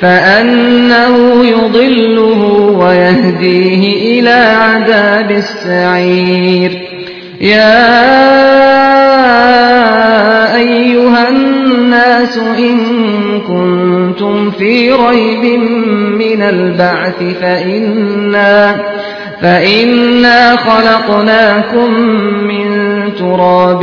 فأنه يضله ويهديه إلى عذاب السعير يا أيها الناس إن كنتم في ريب من البعث فإنا, فإنا خلقناكم من تراب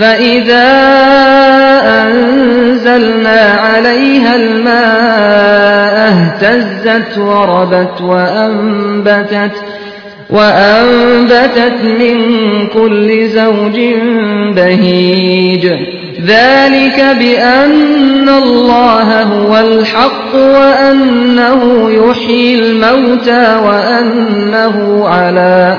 فإذا أنزلنا عليها الماء اهتزت وربت وأنبتت وأنبتت من كل زوج بهيج. ذلك بأن الله هو الحق وأنه يحيي الموتى وأنه على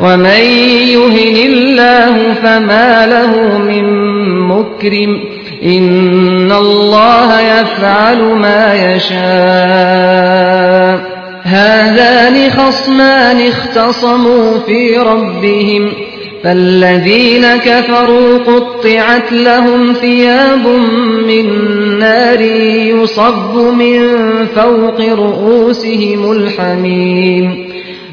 ومن يهن الله فما له من مكرم إن الله يفعل ما يشاء هذان خصمان اختصموا في ربهم فالذين كفروا قطعت لهم ثياب من نار يصب من فوق رؤوسهم الحميم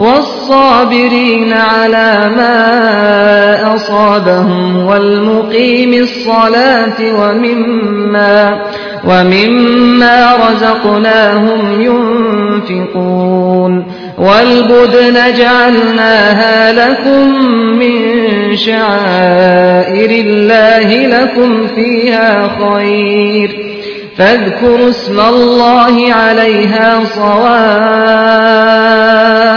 والصابرين على ما أصابهم والمقيم الصلاة ومما, ومما رزقناهم ينفقون والبدن جعلناها لكم من شعائر الله لكم فيها خير فاذكروا اسم الله عليها صواف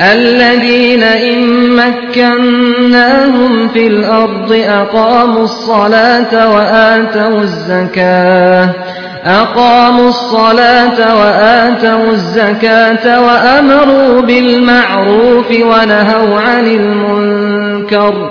الذين إن مكناهم في الأرض أقاموا الصلاة وآتوا الزكاة أقاموا الصلاة وآتوا الزكاة وأمروا بالمعروف ونهوا عن المنكر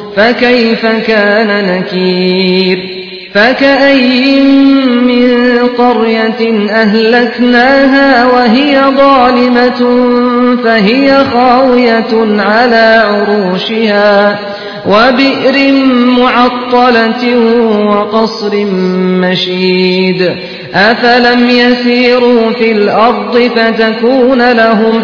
فكيف كان نكير؟ فكأي من قرية أهلكناها وهي ظالمة فهي خاوية على عروشها وبئر معطلة وقصر مشيد. أفلم يسيروا في الأرض فتكون لهم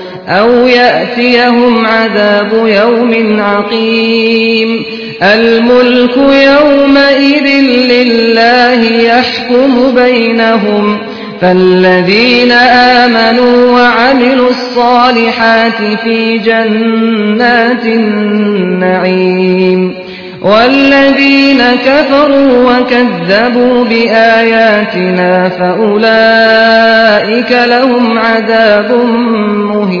يأتيهم عذاب يوم عقيم الملك يومئذ لله يحكم بينهم فالذين آمنوا وعملوا الصالحات في جنات النعيم والذين كفروا وكذبوا بآياتنا فأولئك لهم عذاب مهين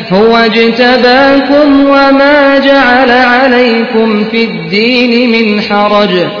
هو اجتباكم وما جعل عليكم في الدين من حرج.